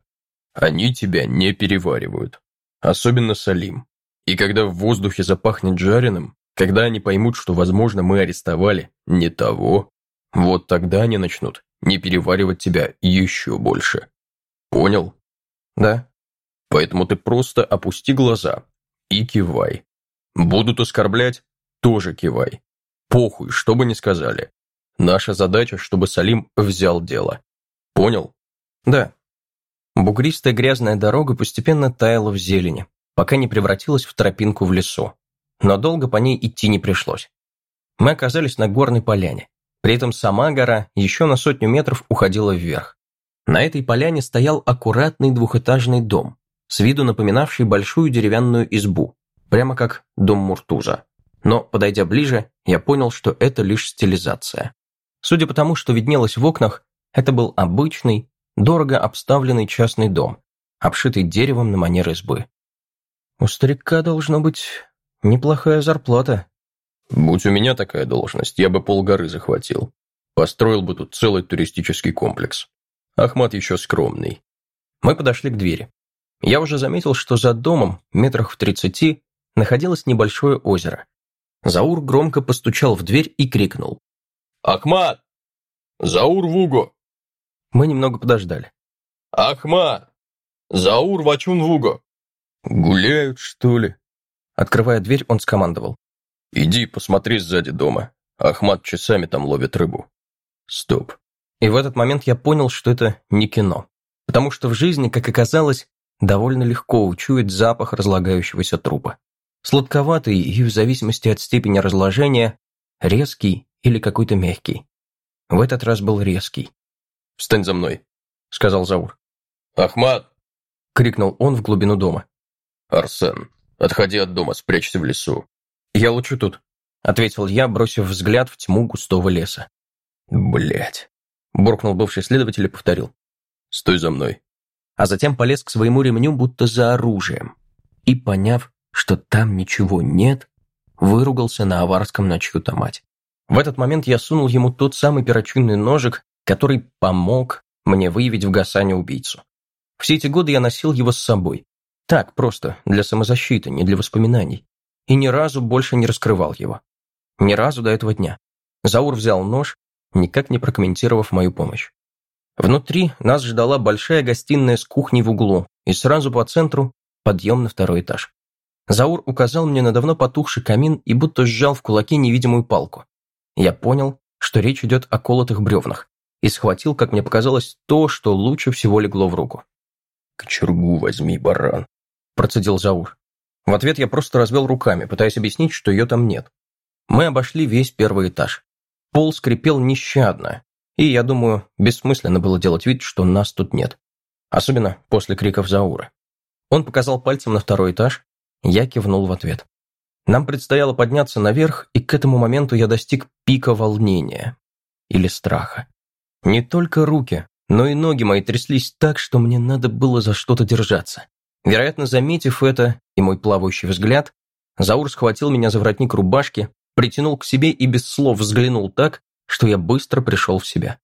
«Они тебя не переваривают. Особенно Салим. И когда в воздухе запахнет жареным, когда они поймут, что, возможно, мы арестовали не того, вот тогда они начнут не переваривать тебя еще больше. Понял? Да. Поэтому ты просто опусти глаза и кивай. Будут оскорблять, тоже кивай. Похуй, что бы ни сказали. Наша задача, чтобы Салим взял дело. Понял? Да. Бугристая грязная дорога постепенно таяла в зелени, пока не превратилась в тропинку в лесу но долго по ней идти не пришлось. Мы оказались на горной поляне. При этом сама гора еще на сотню метров уходила вверх. На этой поляне стоял аккуратный двухэтажный дом, с виду напоминавший большую деревянную избу, прямо как дом Муртуза. Но, подойдя ближе, я понял, что это лишь стилизация. Судя по тому, что виднелось в окнах, это был обычный, дорого обставленный частный дом, обшитый деревом на манер избы. У старика должно быть Неплохая зарплата. Будь у меня такая должность, я бы полгоры захватил. Построил бы тут целый туристический комплекс. Ахмат еще скромный. Мы подошли к двери. Я уже заметил, что за домом, метрах в тридцати, находилось небольшое озеро. Заур громко постучал в дверь и крикнул. «Ахмат! Заур Вуго!» Мы немного подождали. «Ахмат! Заур Вачун Вуго!» «Гуляют, что ли?» Открывая дверь, он скомандовал. «Иди, посмотри сзади дома. Ахмат часами там ловит рыбу». Стоп. И в этот момент я понял, что это не кино. Потому что в жизни, как оказалось, довольно легко учуять запах разлагающегося трупа. Сладковатый и, в зависимости от степени разложения, резкий или какой-то мягкий. В этот раз был резкий. «Встань за мной», — сказал Заур. «Ахмат!» — крикнул он в глубину дома. «Арсен, Отходи от дома, спрячься в лесу». «Я лучше тут», — ответил я, бросив взгляд в тьму густого леса. Блять, буркнул бывший следователь и повторил. «Стой за мной». А затем полез к своему ремню, будто за оружием. И, поняв, что там ничего нет, выругался на аварском на чью-то мать. В этот момент я сунул ему тот самый перочинный ножик, который помог мне выявить в Гасане убийцу. Все эти годы я носил его с собой, так, просто, для самозащиты, не для воспоминаний. И ни разу больше не раскрывал его. Ни разу до этого дня. Заур взял нож, никак не прокомментировав мою помощь. Внутри нас ждала большая гостиная с кухней в углу, и сразу по центру подъем на второй этаж. Заур указал мне на давно потухший камин и будто сжал в кулаке невидимую палку. Я понял, что речь идет о колотых бревнах, и схватил, как мне показалось, то, что лучше всего легло в руку. «Кочергу возьми, баран», – процедил Заур. В ответ я просто развел руками, пытаясь объяснить, что ее там нет. Мы обошли весь первый этаж. Пол скрипел нещадно, и, я думаю, бессмысленно было делать вид, что нас тут нет. Особенно после криков Заура. Он показал пальцем на второй этаж, я кивнул в ответ. Нам предстояло подняться наверх, и к этому моменту я достиг пика волнения. Или страха. Не только руки, но и ноги мои тряслись так, что мне надо было за что-то держаться. Вероятно, заметив это и мой плавающий взгляд, Заур схватил меня за воротник рубашки, притянул к себе и без слов взглянул так, что я быстро пришел в себя.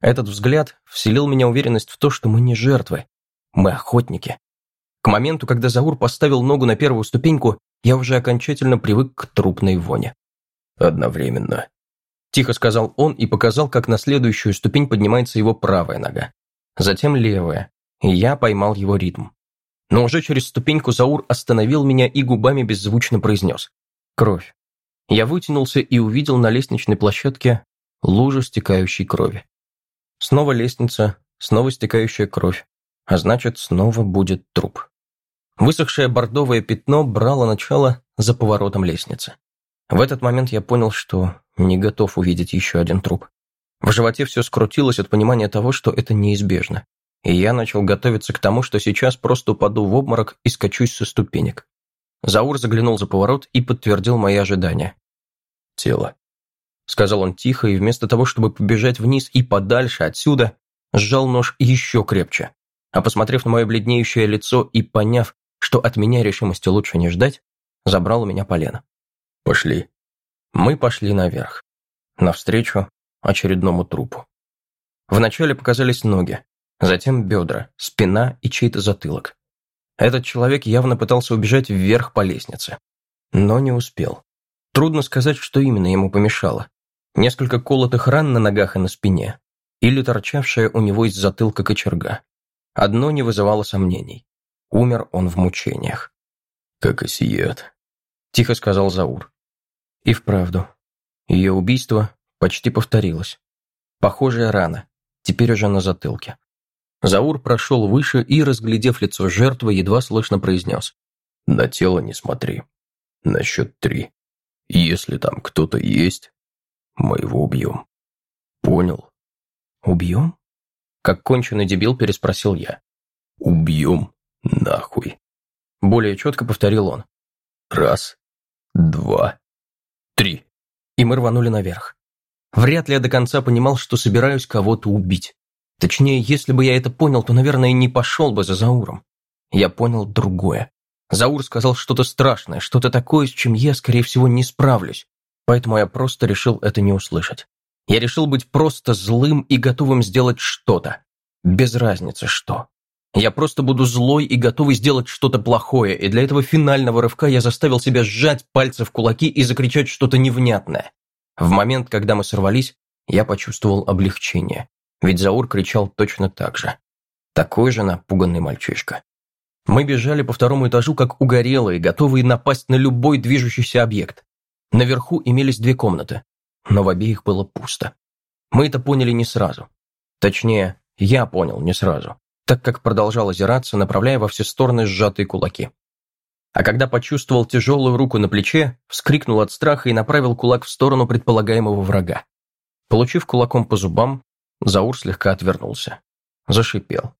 Этот взгляд вселил меня уверенность в то, что мы не жертвы, мы охотники. К моменту, когда Заур поставил ногу на первую ступеньку, я уже окончательно привык к трупной воне. «Одновременно», – тихо сказал он и показал, как на следующую ступень поднимается его правая нога. Затем левая, и я поймал его ритм. Но уже через ступеньку Заур остановил меня и губами беззвучно произнес. «Кровь». Я вытянулся и увидел на лестничной площадке лужу стекающей крови. Снова лестница, снова стекающая кровь, а значит, снова будет труп. Высохшее бордовое пятно брало начало за поворотом лестницы. В этот момент я понял, что не готов увидеть еще один труп. В животе все скрутилось от понимания того, что это неизбежно. И я начал готовиться к тому, что сейчас просто упаду в обморок и скачусь со ступенек. Заур заглянул за поворот и подтвердил мои ожидания. «Тело», — сказал он тихо, и вместо того, чтобы побежать вниз и подальше отсюда, сжал нож еще крепче. А посмотрев на мое бледнеющее лицо и поняв, что от меня решимости лучше не ждать, забрал у меня полено. «Пошли». Мы пошли наверх, навстречу очередному трупу. Вначале показались ноги, затем бедра, спина и чей-то затылок. Этот человек явно пытался убежать вверх по лестнице, но не успел. Трудно сказать, что именно ему помешало. Несколько колотых ран на ногах и на спине, или торчавшая у него из затылка кочерга. Одно не вызывало сомнений. Умер он в мучениях. «Как и сият», — тихо сказал Заур. И вправду. Ее убийство почти повторилось. Похожая рана, теперь уже на затылке. Заур прошел выше и, разглядев лицо жертвы, едва слышно произнес. «На тело не смотри. На счет три. Если там кто-то есть, мы его убьем. Понял?» «Убьем?» Как конченый дебил переспросил я. «Убьем нахуй!» Более четко повторил он. «Раз, два, три!» И мы рванули наверх. Вряд ли я до конца понимал, что собираюсь кого-то убить. Точнее, если бы я это понял, то, наверное, не пошел бы за Зауром. Я понял другое. Заур сказал что-то страшное, что-то такое, с чем я, скорее всего, не справлюсь. Поэтому я просто решил это не услышать. Я решил быть просто злым и готовым сделать что-то. Без разницы что. Я просто буду злой и готовый сделать что-то плохое, и для этого финального рывка я заставил себя сжать пальцы в кулаки и закричать что-то невнятное. В момент, когда мы сорвались, я почувствовал облегчение, ведь Заур кричал точно так же. Такой же напуганный мальчишка. Мы бежали по второму этажу, как угорелые, готовые напасть на любой движущийся объект. Наверху имелись две комнаты но в обеих было пусто. Мы это поняли не сразу. Точнее, я понял не сразу, так как продолжал озираться, направляя во все стороны сжатые кулаки. А когда почувствовал тяжелую руку на плече, вскрикнул от страха и направил кулак в сторону предполагаемого врага. Получив кулаком по зубам, Заур слегка отвернулся. Зашипел.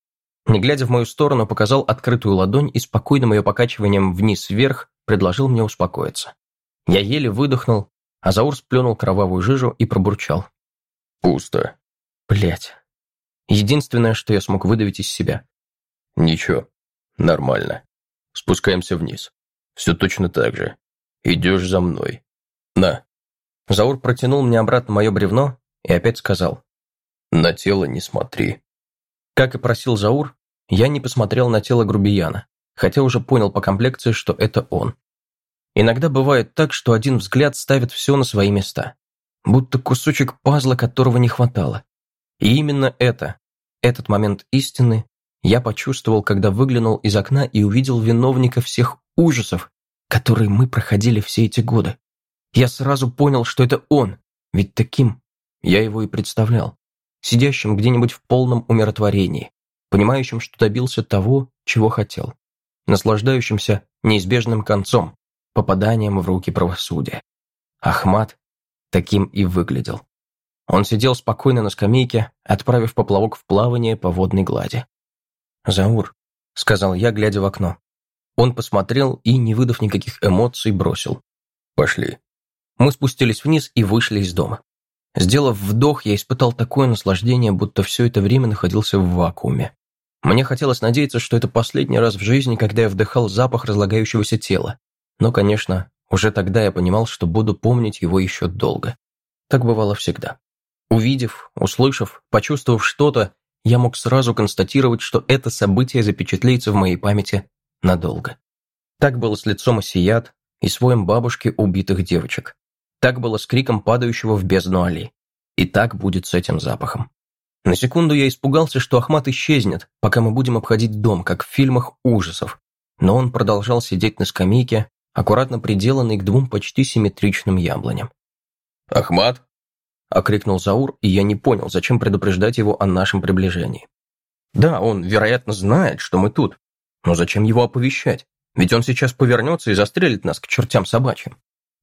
Не глядя в мою сторону, показал открытую ладонь и спокойным ее покачиванием вниз-вверх предложил мне успокоиться. Я еле выдохнул, Азаур сплюнул кровавую жижу и пробурчал. «Пусто». Блять. Единственное, что я смог выдавить из себя. «Ничего. Нормально. Спускаемся вниз. Все точно так же. Идешь за мной. На». Заур протянул мне обратно мое бревно и опять сказал. «На тело не смотри». Как и просил Заур, я не посмотрел на тело грубияна, хотя уже понял по комплекции, что это он. Иногда бывает так, что один взгляд ставит все на свои места. Будто кусочек пазла, которого не хватало. И именно это, этот момент истины, я почувствовал, когда выглянул из окна и увидел виновника всех ужасов, которые мы проходили все эти годы. Я сразу понял, что это он, ведь таким я его и представлял. Сидящим где-нибудь в полном умиротворении, понимающим, что добился того, чего хотел, наслаждающимся неизбежным концом, попаданием в руки правосудия. Ахмат таким и выглядел. Он сидел спокойно на скамейке, отправив поплавок в плавание по водной глади. «Заур», — сказал я, глядя в окно. Он посмотрел и, не выдав никаких эмоций, бросил. «Пошли». Мы спустились вниз и вышли из дома. Сделав вдох, я испытал такое наслаждение, будто все это время находился в вакууме. Мне хотелось надеяться, что это последний раз в жизни, когда я вдыхал запах разлагающегося тела. Но, конечно, уже тогда я понимал, что буду помнить его еще долго. Так бывало всегда. Увидев, услышав, почувствовав что-то, я мог сразу констатировать, что это событие запечатлеется в моей памяти надолго. Так было с лицом Осият и своим бабушки убитых девочек. Так было с криком падающего в бездну Али. И так будет с этим запахом. На секунду я испугался, что Ахмат исчезнет, пока мы будем обходить дом, как в фильмах ужасов. Но он продолжал сидеть на скамейке, аккуратно приделанной к двум почти симметричным яблоням. «Ахмат?» – окрикнул Заур, и я не понял, зачем предупреждать его о нашем приближении. Да, он, вероятно, знает, что мы тут. Но зачем его оповещать? Ведь он сейчас повернется и застрелит нас к чертям собачьим.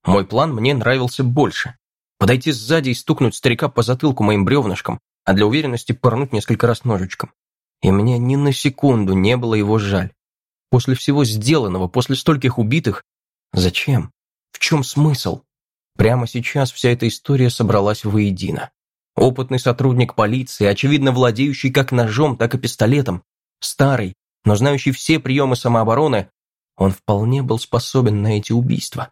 Мой план мне нравился больше. Подойти сзади и стукнуть старика по затылку моим бревнышком, а для уверенности пырнуть несколько раз ножичком. И мне ни на секунду не было его жаль. После всего сделанного, после стольких убитых, зачем? В чем смысл? Прямо сейчас вся эта история собралась воедино. Опытный сотрудник полиции, очевидно владеющий как ножом, так и пистолетом, старый, но знающий все приемы самообороны, он вполне был способен на эти убийства.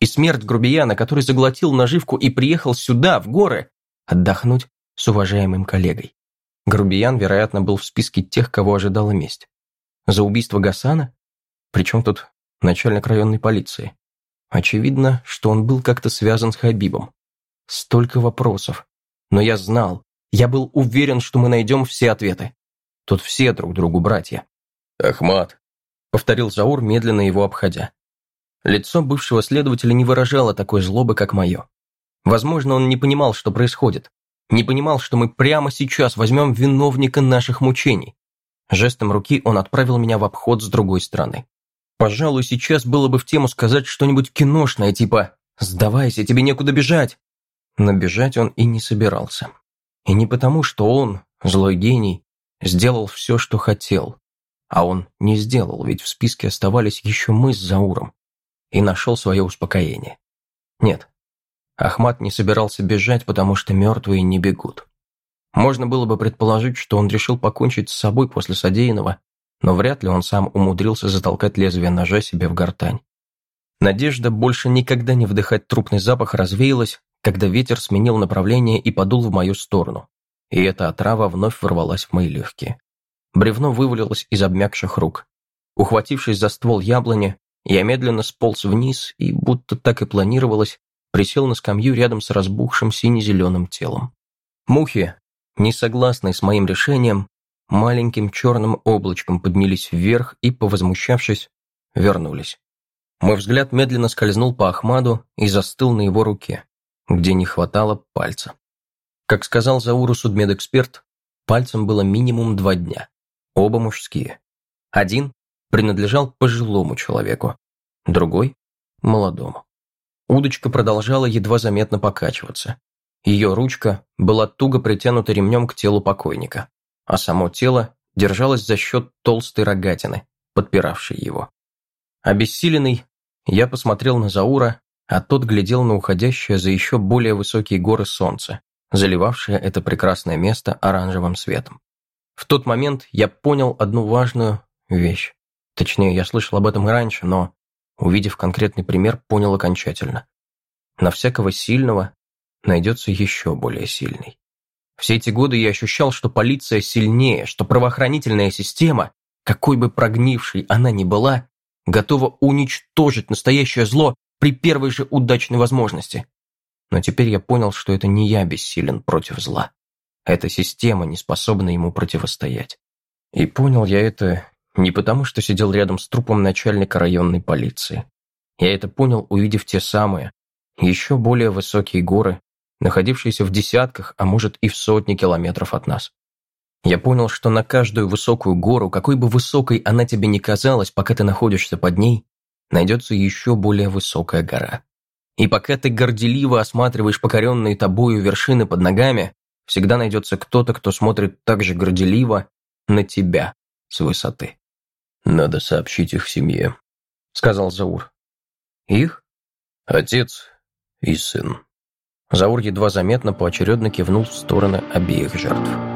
И смерть грубияна, который заглотил наживку и приехал сюда, в горы, отдохнуть с уважаемым коллегой. Грубиян, вероятно, был в списке тех, кого ожидала месть. За убийство Гасана? Причем тут начальник районной полиции? Очевидно, что он был как-то связан с Хабибом. Столько вопросов. Но я знал, я был уверен, что мы найдем все ответы. Тут все друг другу братья. «Ахмат», — повторил Заур, медленно его обходя. Лицо бывшего следователя не выражало такой злобы, как мое. Возможно, он не понимал, что происходит. Не понимал, что мы прямо сейчас возьмем виновника наших мучений. Жестом руки он отправил меня в обход с другой стороны. Пожалуй, сейчас было бы в тему сказать что-нибудь киношное, типа «Сдавайся, тебе некуда бежать». Но бежать он и не собирался. И не потому, что он, злой гений, сделал все, что хотел. А он не сделал, ведь в списке оставались еще мы с Зауром. И нашел свое успокоение. Нет, Ахмат не собирался бежать, потому что мертвые не бегут. Можно было бы предположить, что он решил покончить с собой после содеянного, но вряд ли он сам умудрился затолкать лезвие ножа себе в гортань. Надежда больше никогда не вдыхать трупный запах развеялась, когда ветер сменил направление и подул в мою сторону, и эта отрава вновь ворвалась в мои легкие. Бревно вывалилось из обмякших рук. Ухватившись за ствол яблони, я медленно сполз вниз и, будто так и планировалось, присел на скамью рядом с разбухшим сине-зеленым телом. Мухи, не согласные с моим решением, маленьким черным облачком поднялись вверх и, повозмущавшись, вернулись. Мой взгляд медленно скользнул по Ахмаду и застыл на его руке, где не хватало пальца. Как сказал Зауру судмедэксперт, пальцем было минимум два дня, оба мужские. Один принадлежал пожилому человеку, другой – молодому. Удочка продолжала едва заметно покачиваться. Ее ручка была туго притянута ремнем к телу покойника а само тело держалось за счет толстой рогатины, подпиравшей его. Обессиленный, я посмотрел на Заура, а тот глядел на уходящее за еще более высокие горы солнце, заливавшее это прекрасное место оранжевым светом. В тот момент я понял одну важную вещь. Точнее, я слышал об этом и раньше, но, увидев конкретный пример, понял окончательно. На всякого сильного найдется еще более сильный. Все эти годы я ощущал, что полиция сильнее, что правоохранительная система, какой бы прогнившей она ни была, готова уничтожить настоящее зло при первой же удачной возможности. Но теперь я понял, что это не я бессилен против зла. Эта система не способна ему противостоять. И понял я это не потому, что сидел рядом с трупом начальника районной полиции. Я это понял, увидев те самые, еще более высокие горы, находившиеся в десятках, а может и в сотни километров от нас. Я понял, что на каждую высокую гору, какой бы высокой она тебе ни казалась, пока ты находишься под ней, найдется еще более высокая гора. И пока ты горделиво осматриваешь покоренные тобою вершины под ногами, всегда найдется кто-то, кто смотрит так же горделиво на тебя с высоты. «Надо сообщить их семье», — сказал Заур. «Их?» «Отец и сын». Заур едва заметно поочередно кивнул в стороны обеих жертв.